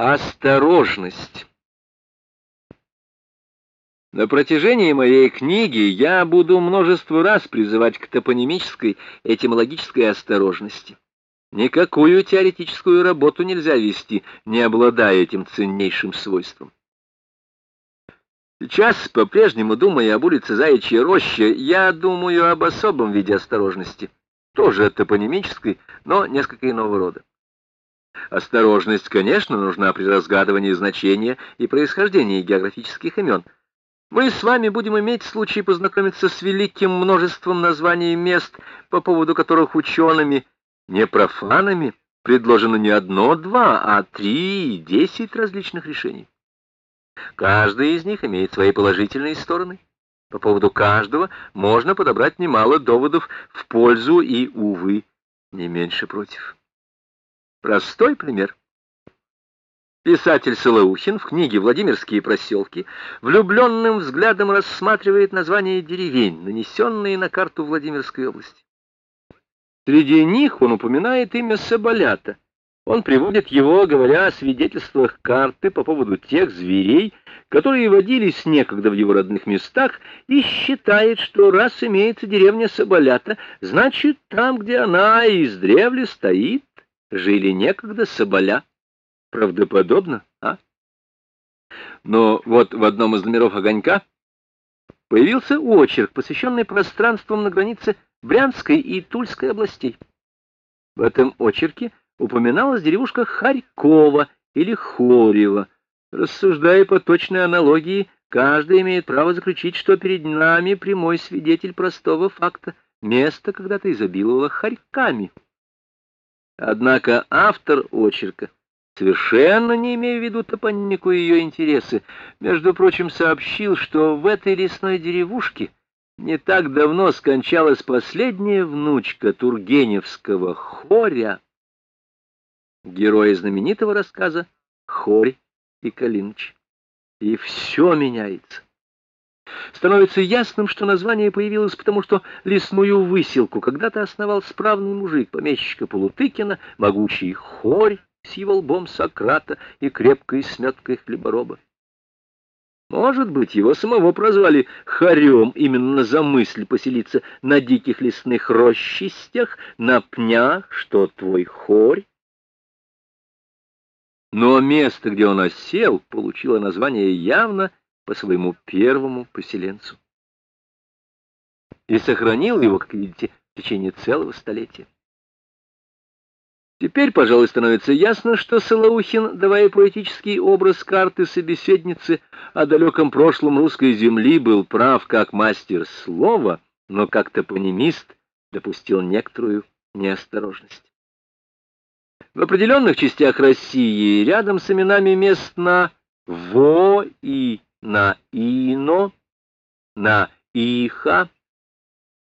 Осторожность. На протяжении моей книги я буду множество раз призывать к топонимической, этимологической осторожности. Никакую теоретическую работу нельзя вести, не обладая этим ценнейшим свойством. Сейчас, по-прежнему думая об улице Заячья роща, я думаю об особом виде осторожности, тоже топонимической, но несколько иного рода. Осторожность, конечно, нужна при разгадывании значения и происхождения географических имен. Мы с вами будем иметь случай познакомиться с великим множеством названий мест, по поводу которых учеными, не профанами, предложено не одно, два, а три и десять различных решений. Каждый из них имеет свои положительные стороны. По поводу каждого можно подобрать немало доводов в пользу и, увы, не меньше против. Простой пример. Писатель Солоухин в книге «Владимирские проселки» влюбленным взглядом рассматривает названия деревень, нанесенные на карту Владимирской области. Среди них он упоминает имя Соболята. Он приводит его, говоря о свидетельствах карты по поводу тех зверей, которые водились некогда в его родных местах, и считает, что раз имеется деревня Соболята, значит, там, где она издревле стоит, жили некогда соболя. Правдоподобно, а? Но вот в одном из номеров «Огонька» появился очерк, посвященный пространствам на границе Брянской и Тульской областей. В этом очерке упоминалась деревушка Харькова или Хорева. Рассуждая по точной аналогии, каждый имеет право заключить, что перед нами прямой свидетель простого факта. Место когда-то изобиловало хорьками. Однако автор очерка, совершенно не имея в виду топонимику и ее интересы, между прочим, сообщил, что в этой лесной деревушке не так давно скончалась последняя внучка Тургеневского хоря, героя знаменитого рассказа «Хорь и Калиныч». И все меняется. Становится ясным, что название появилось потому, что лесную выселку когда-то основал справный мужик помещика Полутыкина, могучий хорь с его лбом Сократа и крепкой сметкой хлебороба. Может быть, его самого прозвали хорем именно за мысль поселиться на диких лесных рощистях, на пнях, что твой хорь. Но место, где он осел, получило название явно по своему первому поселенцу. И сохранил его, как видите, в течение целого столетия. Теперь, пожалуй, становится ясно, что Солоухин, давая поэтический образ карты собеседницы о далеком прошлом русской земли, был прав как мастер слова, но как топонимист допустил некоторую неосторожность. В определенных частях России рядом с именами мест на «во» и на Ино, на Иха,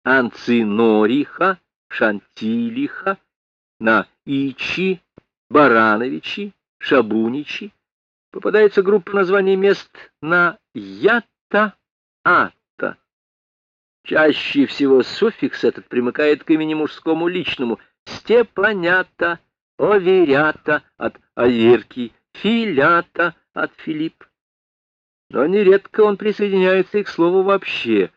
Анцинориха, Шантилиха, на Ичи, Барановичи, Шабуничи. Попадается группа названий мест на Ята, Ата. Чаще всего суффикс этот примыкает к имени мужскому личному Степанята, Оверята от Аверки, Филята от Филипп но нередко он присоединяется и к слову вообще,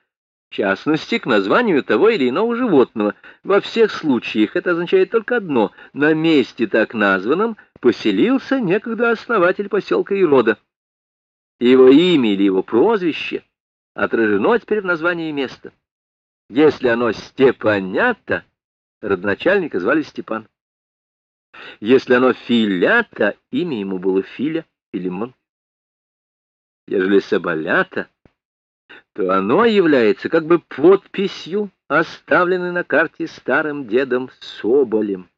в частности, к названию того или иного животного. Во всех случаях это означает только одно — на месте так названном поселился некогда основатель поселка и рода. Его имя или его прозвище отражено теперь в названии места. Если оно Степанята, родоначальника звали Степан. Если оно Филята, имя ему было Филя или Мон ежели соболята, то оно является как бы подписью, оставленной на карте старым дедом Соболем.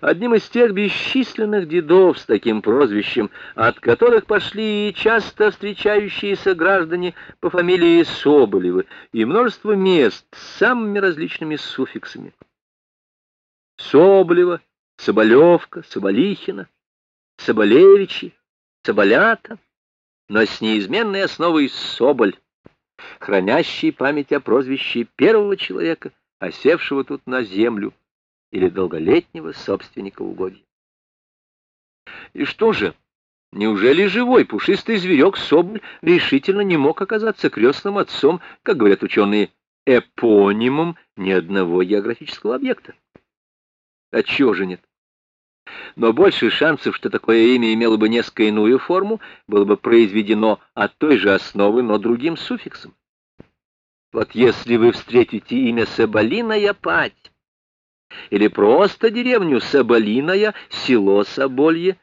Одним из тех бесчисленных дедов с таким прозвищем, от которых пошли и часто встречающиеся граждане по фамилии Соболевы, и множество мест с самыми различными суффиксами. Соболева, Соболевка, Соболихина, Соболевичи, Соболята — но с неизменной основой Соболь, хранящий память о прозвище первого человека, осевшего тут на землю, или долголетнего собственника угодья. И что же? Неужели живой пушистый зверек Соболь решительно не мог оказаться крестным отцом, как говорят ученые, эпонимом ни одного географического объекта? А чего же нет? Но больше шансов, что такое имя имело бы несколько иную форму, было бы произведено от той же основы, но другим суффиксом. Вот если вы встретите имя Соболиная Пать, или просто деревню Соболиная, село Соболье,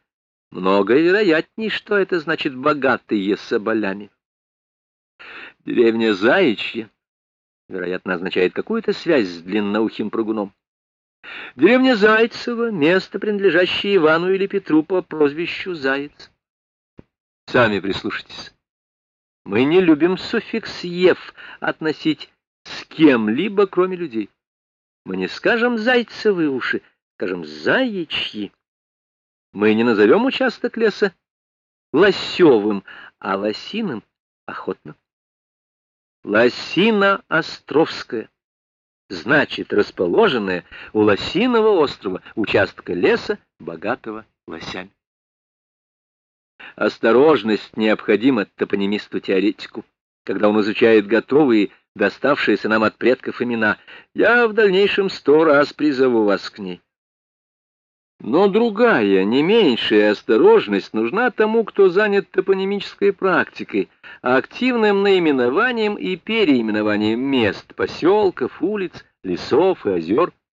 много вероятней, что это значит «богатые соболями». Деревня Заячья, вероятно, означает какую-то связь с длинноухим прыгуном. Деревня Зайцева — место, принадлежащее Ивану или Петру по прозвищу Заяц. Сами прислушайтесь. Мы не любим суффикс «ев» относить с кем-либо, кроме людей. Мы не скажем «зайцевые уши», скажем «заячьи». Мы не назовем участок леса лосевым, а лосиным — охотно. Лосина Островская значит расположенная у Лосиного острова, участка леса, богатого лосями. Осторожность необходима топонимисту-теоретику, когда он изучает готовые, доставшиеся нам от предков имена. Я в дальнейшем сто раз призову вас к ней. Но другая, не меньшая осторожность нужна тому, кто занят топонимической практикой, активным наименованием и переименованием мест, поселков, улиц, лесов и озер –